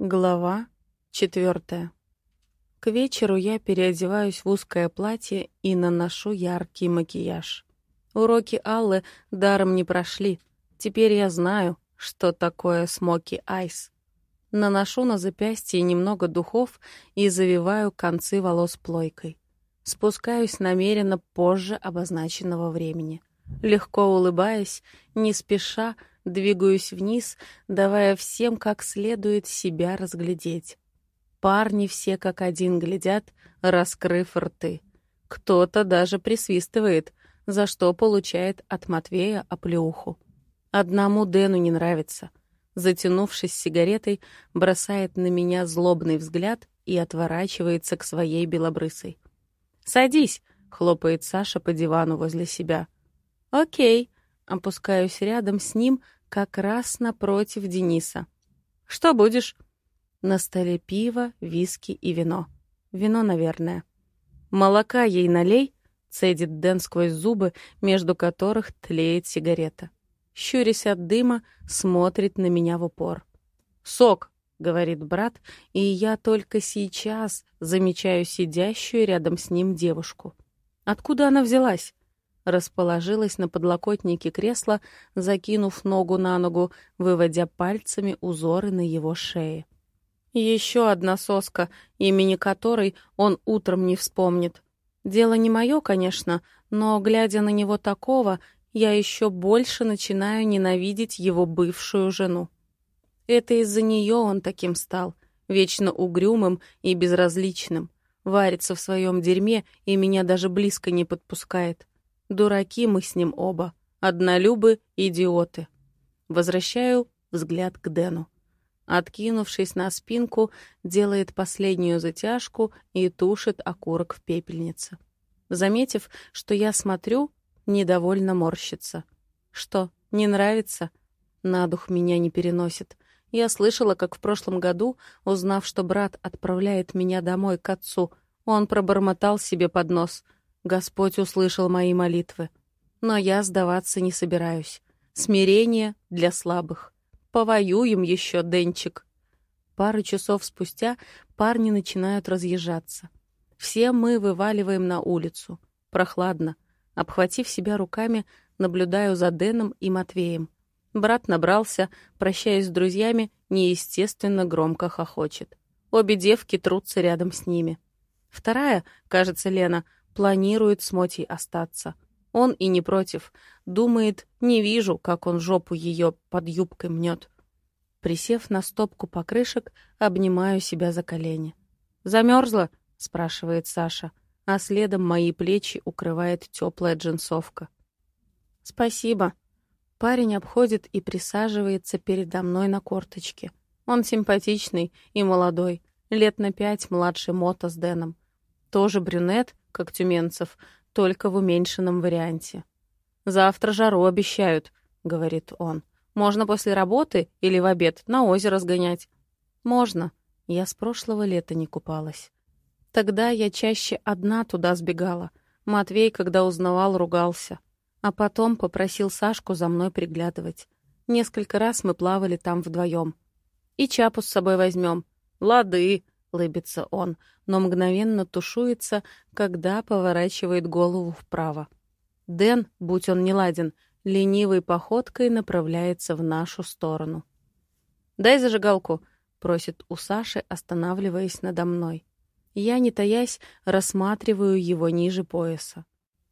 Глава четвертая. К вечеру я переодеваюсь в узкое платье и наношу яркий макияж. Уроки Аллы даром не прошли. Теперь я знаю, что такое смоки айс. Наношу на запястье немного духов и завиваю концы волос плойкой. Спускаюсь намеренно позже обозначенного времени. Легко улыбаясь, не спеша, двигаюсь вниз, давая всем как следует себя разглядеть. Парни все как один глядят, раскрыв рты. Кто-то даже присвистывает, за что получает от Матвея оплеуху. Одному Дэну не нравится. Затянувшись сигаретой, бросает на меня злобный взгляд и отворачивается к своей белобрысой. «Садись!» — хлопает Саша по дивану возле себя. «Окей», опускаюсь рядом с ним, как раз напротив Дениса. «Что будешь?» На столе пиво, виски и вино. Вино, наверное. «Молока ей налей», — цедит Дэн сквозь зубы, между которых тлеет сигарета. Щурясь от дыма, смотрит на меня в упор. «Сок», — говорит брат, и я только сейчас замечаю сидящую рядом с ним девушку. Откуда она взялась? Расположилась на подлокотнике кресла, закинув ногу на ногу, выводя пальцами узоры на его шее. Еще одна соска, имени которой он утром не вспомнит. Дело не мое, конечно, но, глядя на него такого, я еще больше начинаю ненавидеть его бывшую жену. Это из-за нее он таким стал, вечно угрюмым и безразличным, варится в своем дерьме и меня даже близко не подпускает. Дураки мы с ним оба. Однолюбы — идиоты. Возвращаю взгляд к Дэну. Откинувшись на спинку, делает последнюю затяжку и тушит окурок в пепельнице. Заметив, что я смотрю, недовольно морщится. Что, не нравится? На дух меня не переносит. Я слышала, как в прошлом году, узнав, что брат отправляет меня домой к отцу, он пробормотал себе под нос. Господь услышал мои молитвы. Но я сдаваться не собираюсь. Смирение для слабых. Повоюем еще, Денчик. Пару часов спустя парни начинают разъезжаться. Все мы вываливаем на улицу. Прохладно. Обхватив себя руками, наблюдаю за Дэном и Матвеем. Брат набрался, прощаясь с друзьями, неестественно громко хохочет. Обе девки трутся рядом с ними. Вторая, кажется, Лена, планирует с Мотей остаться. Он и не против. Думает, не вижу, как он жопу ее под юбкой мнет. Присев на стопку покрышек, обнимаю себя за колени. «Замерзла?» — спрашивает Саша, а следом мои плечи укрывает теплая джинсовка. «Спасибо». Парень обходит и присаживается передо мной на корточке. Он симпатичный и молодой, лет на пять младше Мота с Дэном. Тоже брюнет, как Тюменцев, только в уменьшенном варианте. «Завтра жару обещают», — говорит он. «Можно после работы или в обед на озеро сгонять?» «Можно. Я с прошлого лета не купалась. Тогда я чаще одна туда сбегала. Матвей, когда узнавал, ругался. А потом попросил Сашку за мной приглядывать. Несколько раз мы плавали там вдвоем. И чапу с собой возьмем. «Лады», лыбится он, но мгновенно тушуется, когда поворачивает голову вправо. Дэн, будь он неладен, ленивой походкой направляется в нашу сторону. «Дай зажигалку», — просит у Саши, останавливаясь надо мной. Я, не таясь, рассматриваю его ниже пояса.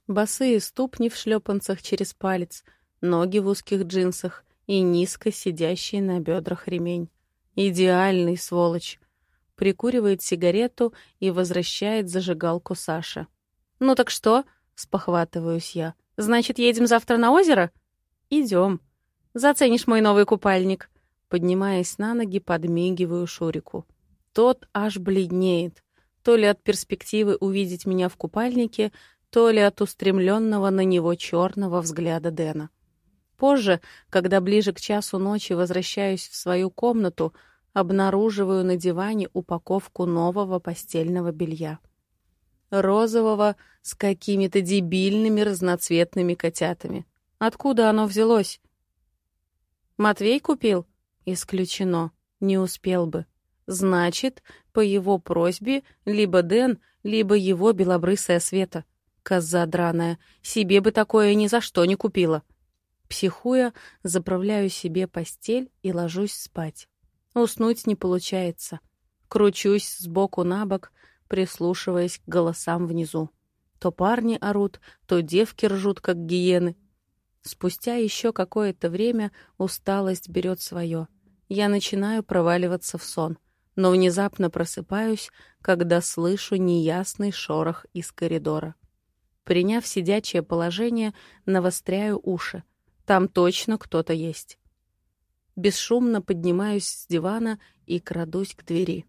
Босые ступни в шлепанцах через палец, ноги в узких джинсах и низко сидящий на бедрах ремень. Идеальный сволочь прикуривает сигарету и возвращает зажигалку Саша. «Ну так что?» — спохватываюсь я. «Значит, едем завтра на озеро?» «Идем. Заценишь мой новый купальник». Поднимаясь на ноги, подмигиваю Шурику. Тот аж бледнеет. То ли от перспективы увидеть меня в купальнике, то ли от устремленного на него черного взгляда Дэна. Позже, когда ближе к часу ночи возвращаюсь в свою комнату, обнаруживаю на диване упаковку нового постельного белья. Розового с какими-то дебильными разноцветными котятами. Откуда оно взялось? Матвей купил? Исключено. Не успел бы. Значит, по его просьбе либо Дэн, либо его белобрысая Света. Коза драная, себе бы такое ни за что не купила. Психуя, заправляю себе постель и ложусь спать. Уснуть не получается. Кручусь сбоку на бок, прислушиваясь к голосам внизу. То парни орут, то девки ржут, как гиены. Спустя еще какое-то время усталость берет свое. Я начинаю проваливаться в сон, но внезапно просыпаюсь, когда слышу неясный шорох из коридора. Приняв сидячее положение, навостряю уши. Там точно кто-то есть. Бесшумно поднимаюсь с дивана и крадусь к двери.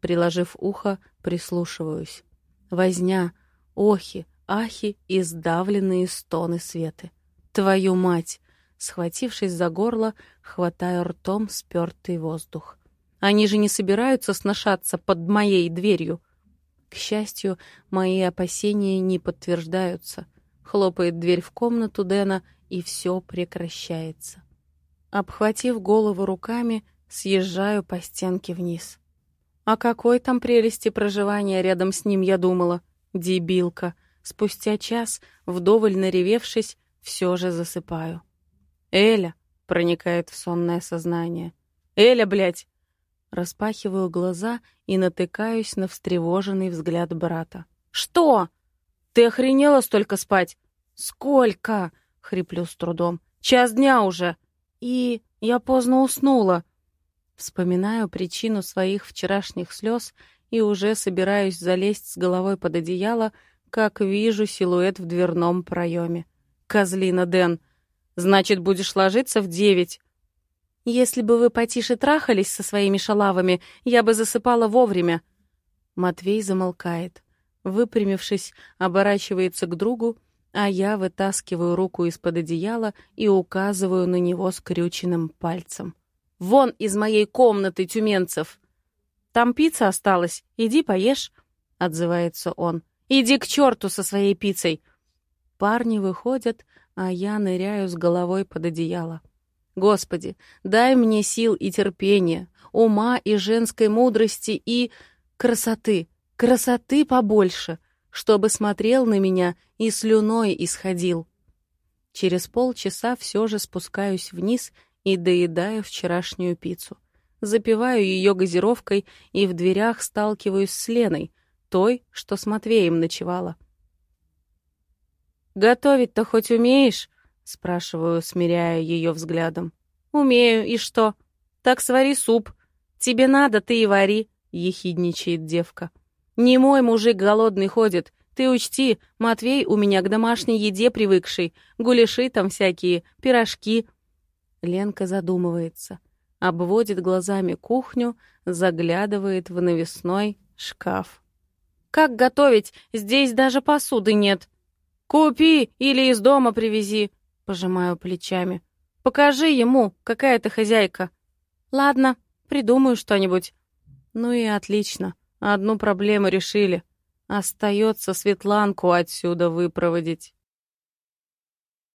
Приложив ухо, прислушиваюсь. Возня, охи, ахи и сдавленные стоны Светы. Твою мать! Схватившись за горло, хватаю ртом спёртый воздух. Они же не собираются сношаться под моей дверью. К счастью, мои опасения не подтверждаются. Хлопает дверь в комнату Дэна, и все прекращается. Обхватив голову руками, съезжаю по стенке вниз. О какой там прелести проживания рядом с ним я думала? Дебилка. Спустя час, вдоволь наревевшись, все же засыпаю. «Эля!» — проникает в сонное сознание. «Эля, блядь!» Распахиваю глаза и натыкаюсь на встревоженный взгляд брата. «Что? Ты охренела столько спать?» «Сколько?» — хриплю с трудом. «Час дня уже!» «И я поздно уснула!» Вспоминаю причину своих вчерашних слез и уже собираюсь залезть с головой под одеяло, как вижу силуэт в дверном проеме. Козлина Дэн. Значит, будешь ложиться в девять. Если бы вы потише трахались со своими шалавами, я бы засыпала вовремя. Матвей замолкает. Выпрямившись, оборачивается к другу, а я вытаскиваю руку из-под одеяла и указываю на него скрюченным пальцем. «Вон из моей комнаты, Тюменцев!» «Там пицца осталась, иди поешь», — отзывается он. «Иди к черту со своей пиццей!» Парни выходят, а я ныряю с головой под одеяло. Господи, дай мне сил и терпения, ума и женской мудрости и красоты, красоты побольше, чтобы смотрел на меня и слюной исходил. Через полчаса все же спускаюсь вниз и доедаю вчерашнюю пиццу. Запиваю ее газировкой и в дверях сталкиваюсь с Леной, той, что с Матвеем ночевала. «Готовить-то хоть умеешь?» — спрашиваю, смиряя ее взглядом. «Умею, и что? Так свари суп. Тебе надо, ты и вари», — ехидничает девка. «Не мой мужик голодный ходит. Ты учти, Матвей у меня к домашней еде привыкший. Гуляши там всякие, пирожки». Ленка задумывается, обводит глазами кухню, заглядывает в навесной шкаф. «Как готовить? Здесь даже посуды нет», «Купи или из дома привези», — пожимаю плечами. «Покажи ему, какая ты хозяйка». «Ладно, придумаю что-нибудь». Ну и отлично, одну проблему решили. Остается Светланку отсюда выпроводить.